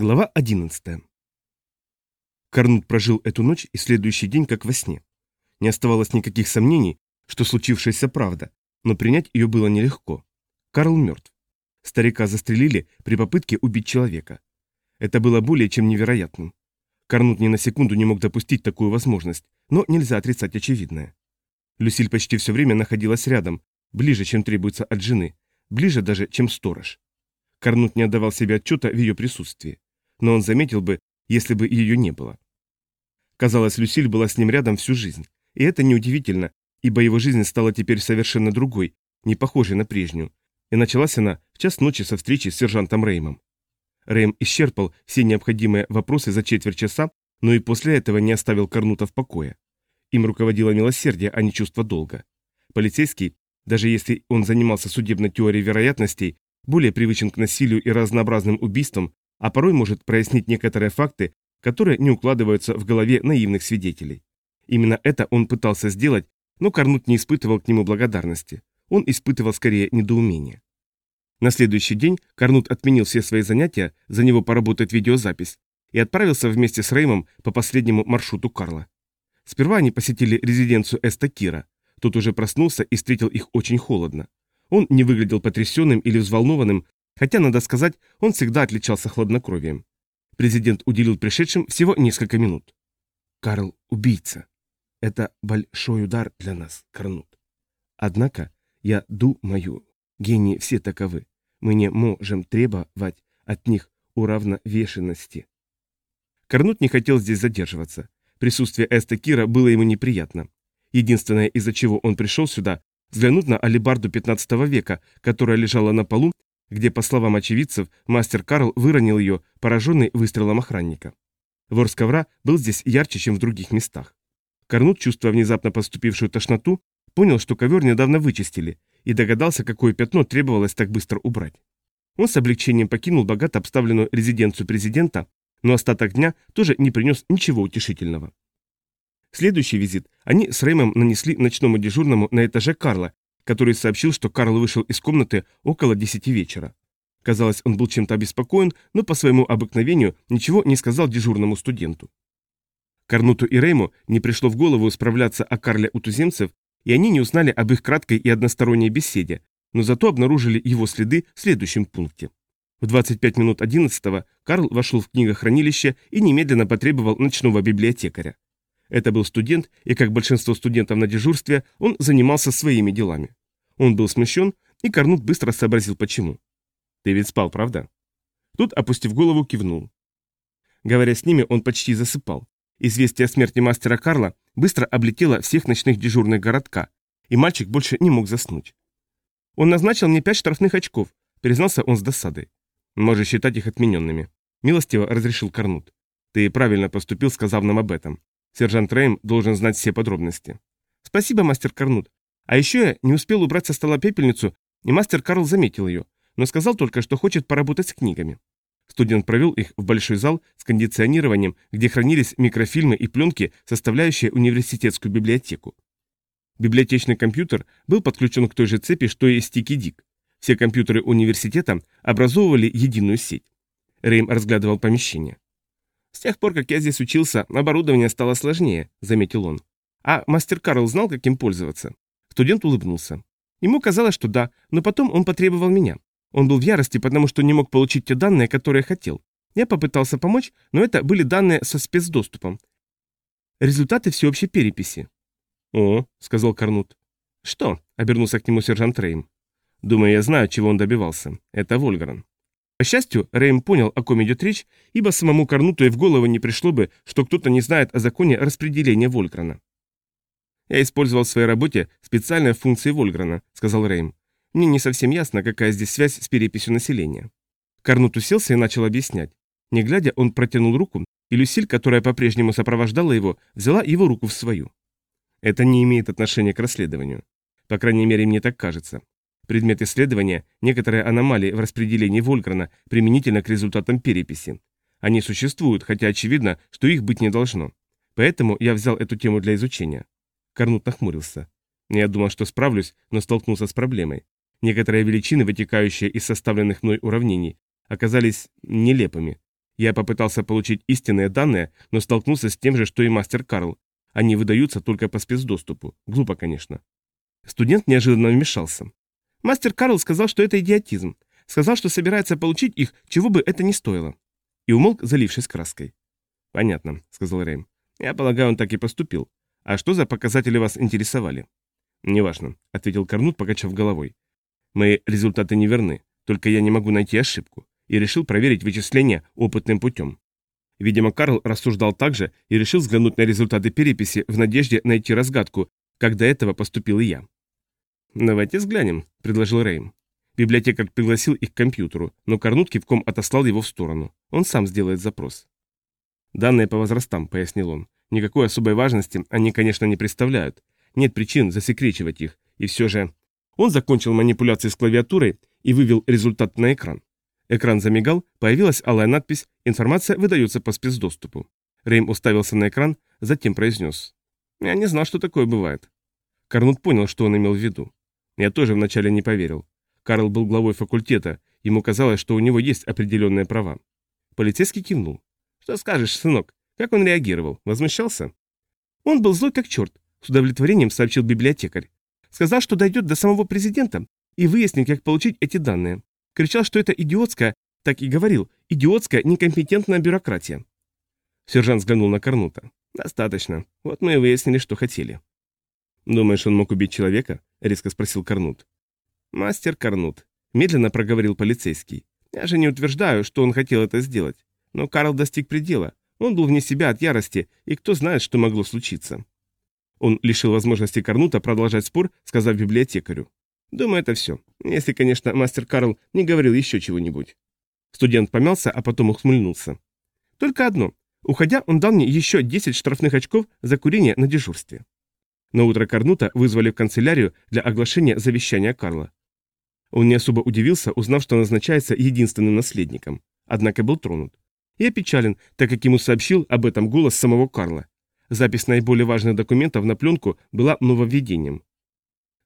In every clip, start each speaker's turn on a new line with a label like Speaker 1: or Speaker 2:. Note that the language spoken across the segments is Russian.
Speaker 1: Глава 11. Карнут прожил эту ночь и следующий день как во сне. Не оставалось никаких сомнений, что случившаяся правда, но принять ее было нелегко. Карл мертв. Старика застрелили при попытке убить человека. Это было более чем невероятным. Карнут ни на секунду не мог допустить такую возможность, но нельзя отрицать очевидное. Люсиль почти все время находилась рядом, ближе, чем требуется от жены, ближе даже, чем сторож. Карнут не отдавал себе отчета в ее присутствии но он заметил бы, если бы ее не было. Казалось, Люсиль была с ним рядом всю жизнь, и это неудивительно, ибо его жизнь стала теперь совершенно другой, не похожей на прежнюю, и началась она в час ночи со встречи с сержантом Реймом. Рейм исчерпал все необходимые вопросы за четверть часа, но и после этого не оставил Корнута в покое. Им руководило милосердие, а не чувство долга. Полицейский, даже если он занимался судебной теорией вероятностей, более привычен к насилию и разнообразным убийствам, а порой может прояснить некоторые факты, которые не укладываются в голове наивных свидетелей. Именно это он пытался сделать, но Карнут не испытывал к нему благодарности. Он испытывал скорее недоумение. На следующий день Карнут отменил все свои занятия, за него поработает видеозапись, и отправился вместе с Реймом по последнему маршруту Карла. Сперва они посетили резиденцию Эста Кира. Тот уже проснулся и встретил их очень холодно. Он не выглядел потрясенным или взволнованным, Хотя, надо сказать, он всегда отличался хладнокровием. Президент уделил пришедшим всего несколько минут. «Карл – убийца. Это большой удар для нас, Карнут. Однако, я думаю, гении все таковы. Мы не можем требовать от них уравновешенности». Карнут не хотел здесь задерживаться. Присутствие Эста Кира было ему неприятно. Единственное, из-за чего он пришел сюда, взглянуть на алибарду 15 века, которая лежала на полу где, по словам очевидцев, мастер Карл выронил ее, пораженный выстрелом охранника. Вор с ковра был здесь ярче, чем в других местах. Корнут, чувствуя внезапно поступившую тошноту, понял, что ковер недавно вычистили, и догадался, какое пятно требовалось так быстро убрать. Он с облегчением покинул богато обставленную резиденцию президента, но остаток дня тоже не принес ничего утешительного. Следующий визит они с Рэймом нанесли ночному дежурному на этаже Карла, который сообщил, что Карл вышел из комнаты около десяти вечера. Казалось, он был чем-то обеспокоен, но по своему обыкновению ничего не сказал дежурному студенту. Карнуту и Рейму не пришло в голову справляться о Карле у туземцев, и они не узнали об их краткой и односторонней беседе, но зато обнаружили его следы в следующем пункте. В 25 минут 11 Карл вошел в книгохранилище и немедленно потребовал ночного библиотекаря. Это был студент, и, как большинство студентов на дежурстве, он занимался своими делами. Он был смущен, и Корнут быстро сообразил, почему. «Ты ведь спал, правда?» Тут, опустив голову, кивнул. Говоря с ними, он почти засыпал. Известие о смерти мастера Карла быстро облетело всех ночных дежурных городка, и мальчик больше не мог заснуть. «Он назначил мне пять штрафных очков», — признался он с досадой. «Можешь считать их отмененными», — милостиво разрешил Корнут. «Ты правильно поступил, сказав нам об этом. Сержант Рейм должен знать все подробности». «Спасибо, мастер Корнут. А еще я не успел убрать со стола пепельницу, и мастер Карл заметил ее, но сказал только, что хочет поработать с книгами. Студент провел их в большой зал с кондиционированием, где хранились микрофильмы и пленки, составляющие университетскую библиотеку. Библиотечный компьютер был подключен к той же цепи, что и Стики Дик. Все компьютеры университета образовывали единую сеть. Рейм разглядывал помещение. «С тех пор, как я здесь учился, оборудование стало сложнее», — заметил он. «А мастер Карл знал, каким пользоваться?» Студент улыбнулся. Ему казалось, что да, но потом он потребовал меня. Он был в ярости, потому что не мог получить те данные, которые хотел. Я попытался помочь, но это были данные со спецдоступом. Результаты всеобщей переписи. «О», — сказал Карнут. «Что?» — обернулся к нему сержант Рейм. «Думаю, я знаю, чего он добивался. Это Вольгран». По счастью, Рейм понял, о ком идет речь, ибо самому Карнуту и в голову не пришло бы, что кто-то не знает о законе распределения Вольграна. «Я использовал в своей работе специальные функции Вольграна», — сказал Рейм. «Мне не совсем ясно, какая здесь связь с переписью населения». Карнут уселся и начал объяснять. Не глядя, он протянул руку, и Люсиль, которая по-прежнему сопровождала его, взяла его руку в свою. Это не имеет отношения к расследованию. По крайней мере, мне так кажется. Предмет исследования – некоторые аномалии в распределении Вольграна применительно к результатам переписи. Они существуют, хотя очевидно, что их быть не должно. Поэтому я взял эту тему для изучения. Корнут нахмурился. Я думал, что справлюсь, но столкнулся с проблемой. Некоторые величины, вытекающие из составленных мной уравнений, оказались нелепыми. Я попытался получить истинные данные, но столкнулся с тем же, что и мастер Карл. Они выдаются только по спецдоступу. Глупо, конечно. Студент неожиданно вмешался. Мастер Карл сказал, что это идиотизм. Сказал, что собирается получить их, чего бы это ни стоило. И умолк, залившись краской. «Понятно», — сказал Рэйм. «Я полагаю, он так и поступил. А что за показатели вас интересовали?» «Неважно», — ответил Корнут, покачав головой. «Мои результаты не верны, только я не могу найти ошибку и решил проверить вычисления опытным путем. Видимо, Карл рассуждал так же и решил взглянуть на результаты переписи в надежде найти разгадку, как до этого поступил и я. «Давайте взглянем», — предложил Рейм. Библиотекарь пригласил их к компьютеру, но Корнут кивком отослал его в сторону. Он сам сделает запрос. «Данные по возрастам», — пояснил он. «Никакой особой важности они, конечно, не представляют. Нет причин засекречивать их. И все же...» Он закончил манипуляции с клавиатурой и вывел результат на экран. Экран замигал, появилась алая надпись «Информация выдается по спецдоступу». Рейм уставился на экран, затем произнес. «Я не знал, что такое бывает». Карнут понял, что он имел в виду. Я тоже вначале не поверил. Карл был главой факультета, ему казалось, что у него есть определенные права. Полицейский кивнул. «Что скажешь, сынок? Как он реагировал? Возмущался?» «Он был злой как черт», — с удовлетворением сообщил библиотекарь. «Сказал, что дойдет до самого президента и выяснит, как получить эти данные. Кричал, что это идиотская, так и говорил, идиотская некомпетентная бюрократия. Сержант взглянул на Корнута. «Достаточно. Вот мы и выяснили, что хотели». «Думаешь, он мог убить человека?» — резко спросил Корнут. «Мастер Корнут», — медленно проговорил полицейский. «Я же не утверждаю, что он хотел это сделать. Но Карл достиг предела. Он был вне себя от ярости, и кто знает, что могло случиться». Он лишил возможности Корнута продолжать спор, сказав библиотекарю. Думаю, это все. Если, конечно, мастер Карл не говорил еще чего-нибудь. Студент помялся, а потом ухмыльнулся. Только одно. Уходя, он дал мне еще 10 штрафных очков за курение на дежурстве. На утро Карнута вызвали в канцелярию для оглашения завещания Карла. Он не особо удивился, узнав, что назначается единственным наследником. Однако был тронут. И опечален, так как ему сообщил об этом голос самого Карла. Запись наиболее важных документов на пленку была нововведением.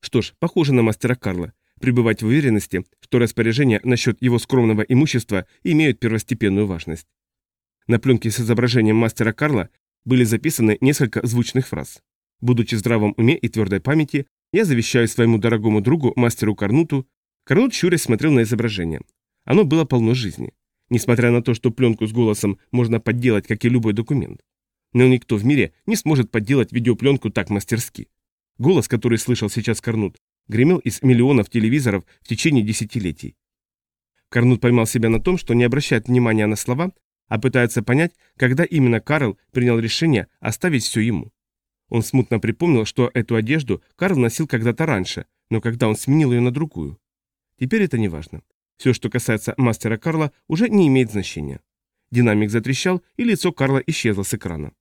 Speaker 1: Что ж, похоже на мастера Карла. Пребывать в уверенности, что распоряжения насчет его скромного имущества имеют первостепенную важность. На пленке с изображением мастера Карла были записаны несколько звучных фраз. Будучи в здравом уме и твердой памяти, я завещаю своему дорогому другу, мастеру Карнуту. Карнут щурясь смотрел на изображение. Оно было полно жизни. Несмотря на то, что пленку с голосом можно подделать, как и любой документ. Но никто в мире не сможет подделать видеопленку так мастерски. Голос, который слышал сейчас Корнут, гремел из миллионов телевизоров в течение десятилетий. Корнут поймал себя на том, что не обращает внимания на слова, а пытается понять, когда именно Карл принял решение оставить все ему. Он смутно припомнил, что эту одежду Карл носил когда-то раньше, но когда он сменил ее на другую. Теперь это не важно. Все, что касается мастера Карла, уже не имеет значения. Динамик затрещал, и лицо Карла исчезло с экрана.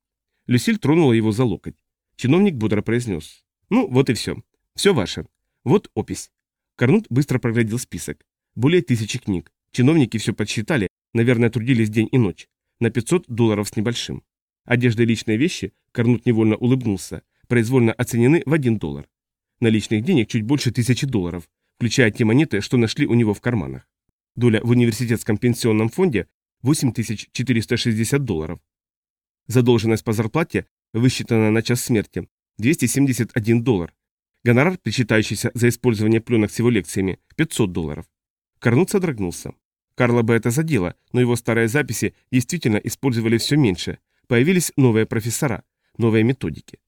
Speaker 1: Люсиль тронула его за локоть. Чиновник бодро произнес. Ну, вот и все. Все ваше. Вот опись. Корнут быстро проглядел список. Более тысячи книг. Чиновники все подсчитали, наверное, трудились день и ночь. На 500 долларов с небольшим. Одежда и личные вещи, Корнут невольно улыбнулся, произвольно оценены в 1 доллар. Наличных денег чуть больше тысячи долларов, включая те монеты, что нашли у него в карманах. Доля в университетском пенсионном фонде 8460 долларов. Задолженность по зарплате, высчитанная на час смерти, 271 доллар. Гонорар, причитающийся за использование пленок с его лекциями, 500 долларов. Корнут содрогнулся. Карла бы это задело, но его старые записи действительно использовали все меньше. Появились новые профессора, новые методики.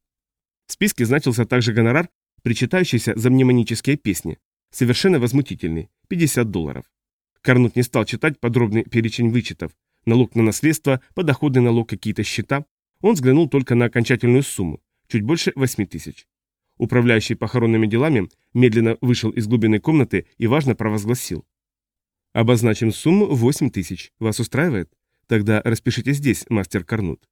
Speaker 1: В списке значился также гонорар, причитающийся за мнемонические песни. Совершенно возмутительный, 50 долларов. Карнут не стал читать подробный перечень вычетов. Налог на наследство, подоходный налог, какие-то счета. Он взглянул только на окончательную сумму чуть больше 8 тысяч. Управляющий похоронными делами медленно вышел из глубины комнаты и важно провозгласил. «Обозначим сумму 8 тысяч. Вас устраивает? Тогда распишите здесь, мастер Корнут».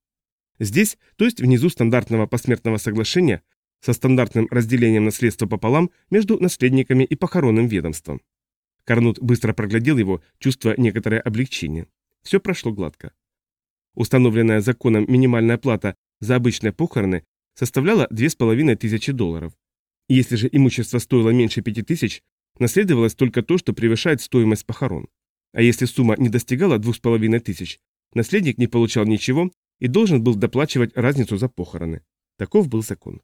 Speaker 1: Здесь, то есть внизу стандартного посмертного соглашения, со стандартным разделением наследства пополам между наследниками и похоронным ведомством. Корнут быстро проглядел его, чувствуя некоторое облегчение. Все прошло гладко. Установленная законом минимальная плата за обычные похороны составляла 2500 долларов. Если же имущество стоило меньше 5000, наследовалось только то, что превышает стоимость похорон. А если сумма не достигала 2500, Наследник не получал ничего и должен был доплачивать разницу за похороны. Таков был закон.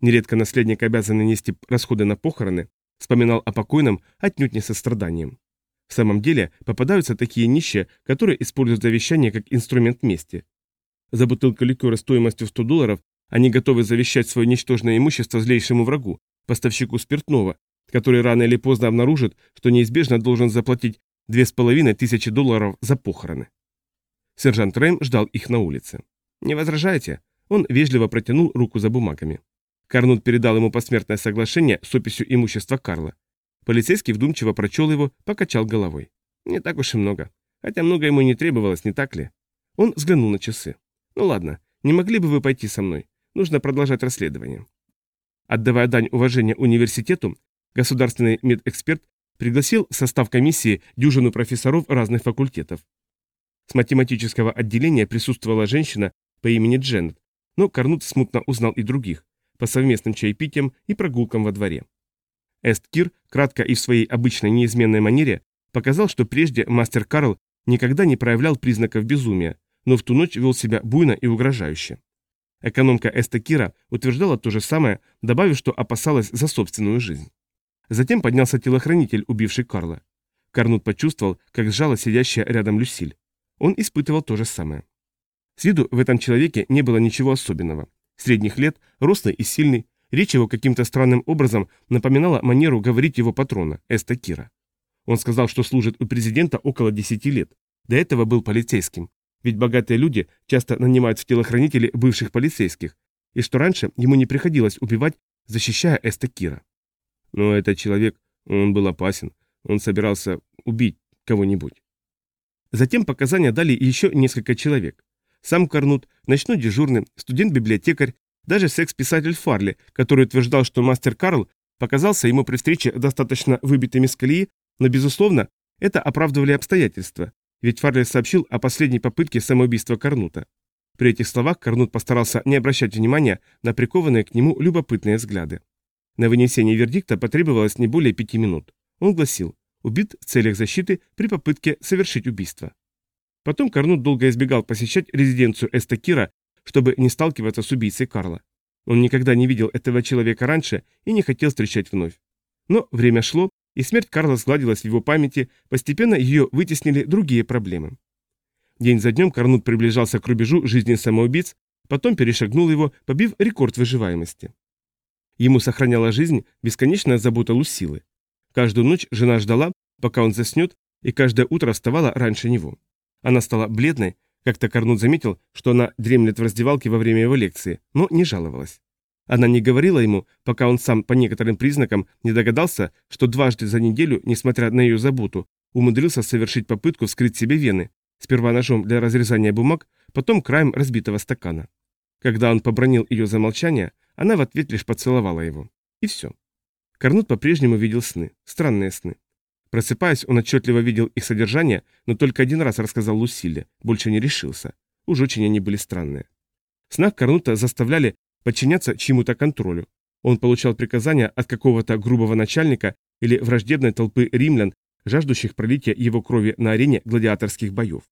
Speaker 1: Нередко наследник, обязанный нести расходы на похороны, вспоминал о покойном отнюдь не со страданием. В самом деле попадаются такие нищие, которые используют завещание как инструмент мести. За бутылку ликера стоимостью в 100 долларов они готовы завещать свое ничтожное имущество злейшему врагу, поставщику спиртного, который рано или поздно обнаружит, что неизбежно должен заплатить две с половиной тысячи долларов за похороны. Сержант Рэм ждал их на улице. «Не возражайте?» Он вежливо протянул руку за бумагами. Карнут передал ему посмертное соглашение с описью имущества Карла. Полицейский вдумчиво прочел его, покачал головой. Не так уж и много. Хотя много ему не требовалось, не так ли? Он взглянул на часы. Ну ладно, не могли бы вы пойти со мной? Нужно продолжать расследование. Отдавая дань уважения университету, государственный медэксперт пригласил в состав комиссии дюжину профессоров разных факультетов. С математического отделения присутствовала женщина по имени Дженнет, но Карнут смутно узнал и других, по совместным чаепитиям и прогулкам во дворе. Эст Кир, кратко и в своей обычной неизменной манере, показал, что прежде мастер Карл никогда не проявлял признаков безумия, но в ту ночь вел себя буйно и угрожающе. Экономка Эста Кира утверждала то же самое, добавив, что опасалась за собственную жизнь. Затем поднялся телохранитель, убивший Карла. Карнут почувствовал, как сжала сидящая рядом Люсиль. Он испытывал то же самое. С виду в этом человеке не было ничего особенного. Средних лет, рослый и сильный, речь его каким-то странным образом напоминала манеру говорить его патрона, Эста Кира. Он сказал, что служит у президента около 10 лет. До этого был полицейским. Ведь богатые люди часто нанимают в телохранители бывших полицейских. И что раньше ему не приходилось убивать, защищая Эста Кира. Но этот человек, он был опасен. Он собирался убить кого-нибудь. Затем показания дали еще несколько человек. Сам Корнут, ночной дежурный, студент-библиотекарь, даже секс-писатель Фарли, который утверждал, что мастер Карл показался ему при встрече достаточно выбитым из колеи, но, безусловно, это оправдывали обстоятельства, ведь Фарли сообщил о последней попытке самоубийства Корнута. При этих словах Корнут постарался не обращать внимания на прикованные к нему любопытные взгляды. На вынесение вердикта потребовалось не более пяти минут. Он гласил «убит в целях защиты при попытке совершить убийство». Потом Корнут долго избегал посещать резиденцию Эстакира, чтобы не сталкиваться с убийцей Карла. Он никогда не видел этого человека раньше и не хотел встречать вновь. Но время шло, и смерть Карла сгладилась в его памяти, постепенно ее вытеснили другие проблемы. День за днем Корнут приближался к рубежу жизни самоубийц, потом перешагнул его, побив рекорд выживаемости. Ему сохраняла жизнь бесконечная забота Лусилы. Каждую ночь жена ждала, пока он заснет, и каждое утро вставала раньше него. Она стала бледной, как-то Корнут заметил, что она дремлет в раздевалке во время его лекции, но не жаловалась. Она не говорила ему, пока он сам по некоторым признакам не догадался, что дважды за неделю, несмотря на ее заботу, умудрился совершить попытку вскрыть себе вены, сперва ножом для разрезания бумаг, потом краем разбитого стакана. Когда он побронил ее за молчание, она в ответ лишь поцеловала его. И все. Корнут по-прежнему видел сны, странные сны. Просыпаясь, он отчетливо видел их содержание, но только один раз рассказал Лусиле, больше не решился. Уж очень они были странные. В снах Корнута заставляли подчиняться чьему-то контролю. Он получал приказания от какого-то грубого начальника или враждебной толпы римлян, жаждущих пролития его крови на арене гладиаторских боев.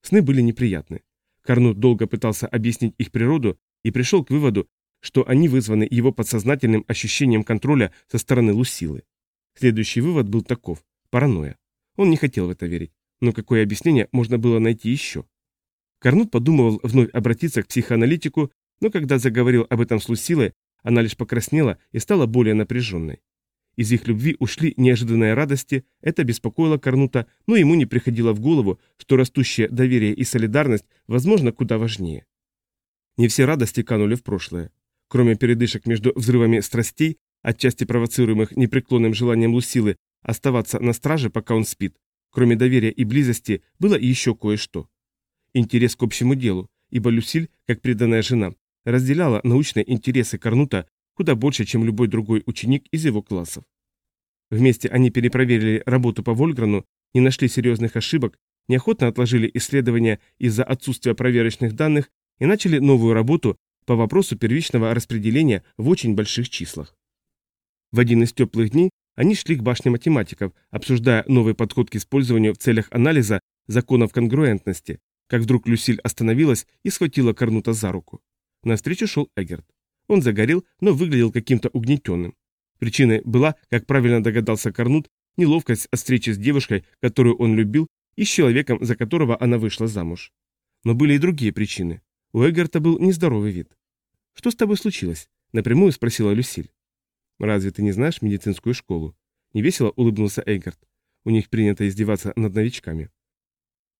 Speaker 1: Сны были неприятны. Корнут долго пытался объяснить их природу и пришел к выводу, что они вызваны его подсознательным ощущением контроля со стороны Лусилы. Следующий вывод был таков. Паранойя. Он не хотел в это верить. Но какое объяснение можно было найти еще? Карнут подумывал вновь обратиться к психоаналитику, но когда заговорил об этом с Лусилой, она лишь покраснела и стала более напряженной. Из их любви ушли неожиданные радости, это беспокоило Карнута, но ему не приходило в голову, что растущее доверие и солидарность, возможно, куда важнее. Не все радости канули в прошлое. Кроме передышек между взрывами страстей, отчасти провоцируемых непреклонным желанием Лусилы Оставаться на страже, пока он спит, кроме доверия и близости, было еще кое-что. Интерес к общему делу, ибо Люсиль, как преданная жена, разделяла научные интересы Корнута куда больше, чем любой другой ученик из его классов. Вместе они перепроверили работу по Вольграну, не нашли серьезных ошибок, неохотно отложили исследования из-за отсутствия проверочных данных и начали новую работу по вопросу первичного распределения в очень больших числах. В один из теплых дней они шли к башне математиков, обсуждая новый подход к использованию в целях анализа законов конгруентности, как вдруг Люсиль остановилась и схватила Корнута за руку. Навстречу шел Эггерт. Он загорел, но выглядел каким-то угнетенным. Причиной была, как правильно догадался Корнут, неловкость от встречи с девушкой, которую он любил, и с человеком, за которого она вышла замуж. Но были и другие причины. У Эггерта был нездоровый вид. «Что с тобой случилось?» – напрямую спросила Люсиль. «Разве ты не знаешь медицинскую школу?» Невесело улыбнулся Эггерт. У них принято издеваться над новичками.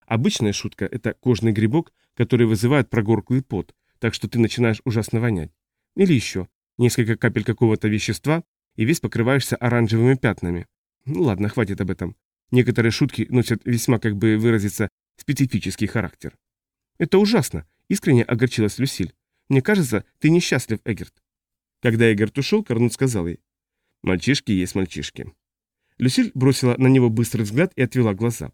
Speaker 1: Обычная шутка – это кожный грибок, который вызывает прогорклый пот, так что ты начинаешь ужасно вонять. Или еще несколько капель какого-то вещества, и весь покрываешься оранжевыми пятнами. Ну ладно, хватит об этом. Некоторые шутки носят весьма, как бы выразиться, специфический характер. Это ужасно, искренне огорчилась Люсиль. Мне кажется, ты несчастлив, Эгерт. Когда Эгерт ушел, Корнут сказал ей. Мальчишки есть мальчишки. Люсиль бросила на него быстрый взгляд и отвела глаза.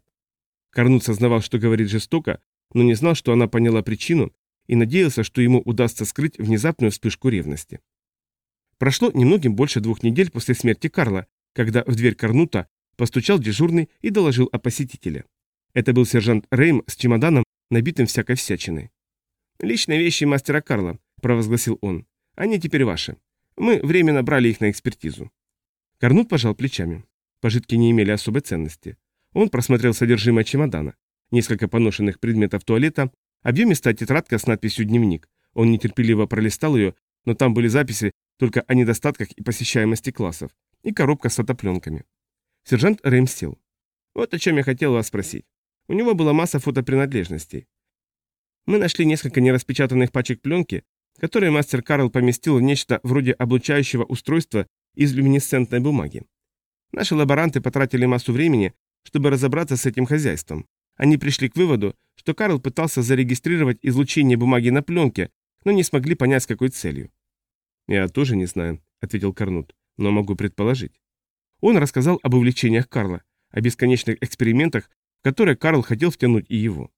Speaker 1: Корнут сознавал, что говорит жестоко, но не знал, что она поняла причину и надеялся, что ему удастся скрыть внезапную вспышку ревности. Прошло немногим больше двух недель после смерти Карла, когда в дверь Корнута постучал дежурный и доложил о посетителе. Это был сержант Рейм с чемоданом, набитым всякой всячиной. «Личные вещи мастера Карла», – провозгласил он. «Они теперь ваши. Мы временно брали их на экспертизу». Корнут пожал плечами. Пожитки не имели особой ценности. Он просмотрел содержимое чемодана. Несколько поношенных предметов туалета, объемистая тетрадка с надписью «Дневник». Он нетерпеливо пролистал ее, но там были записи только о недостатках и посещаемости классов, и коробка с фотопленками. Сержант Рэйм сел. Вот о чем я хотел вас спросить. У него была масса фотопринадлежностей. Мы нашли несколько нераспечатанных пачек пленки, которые мастер Карл поместил в нечто вроде облучающего устройства из люминесцентной бумаги. Наши лаборанты потратили массу времени, чтобы разобраться с этим хозяйством. Они пришли к выводу, что Карл пытался зарегистрировать излучение бумаги на пленке, но не смогли понять, с какой целью. «Я тоже не знаю», — ответил Корнут, — «но могу предположить». Он рассказал об увлечениях Карла, о бесконечных экспериментах, в которые Карл хотел втянуть и его.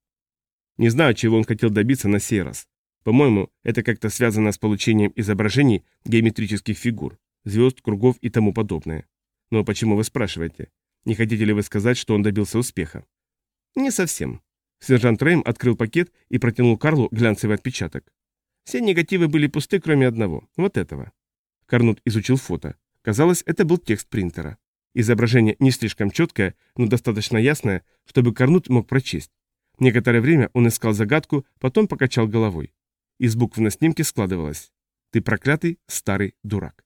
Speaker 1: Не знаю, чего он хотел добиться на сей раз. По-моему, это как-то связано с получением изображений геометрических фигур, звезд, кругов и тому подобное. Но почему вы спрашиваете? Не хотите ли вы сказать, что он добился успеха? Не совсем. Сержант Рейм открыл пакет и протянул Карлу глянцевый отпечаток. Все негативы были пусты, кроме одного, вот этого. Карнут изучил фото. Казалось, это был текст принтера. Изображение не слишком четкое, но достаточно ясное, чтобы Карнут мог прочесть. Некоторое время он искал загадку, потом покачал головой. Из букв на снимке складывалось «Ты проклятый старый дурак».